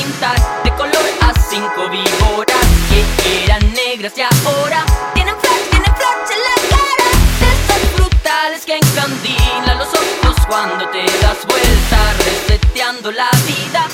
de color a cinco víboras que eran negras y ahora tienen flash, tienen flash en la cara. De esas brutales que encandilan los ojos cuando te das vuelta, reseteando la vida.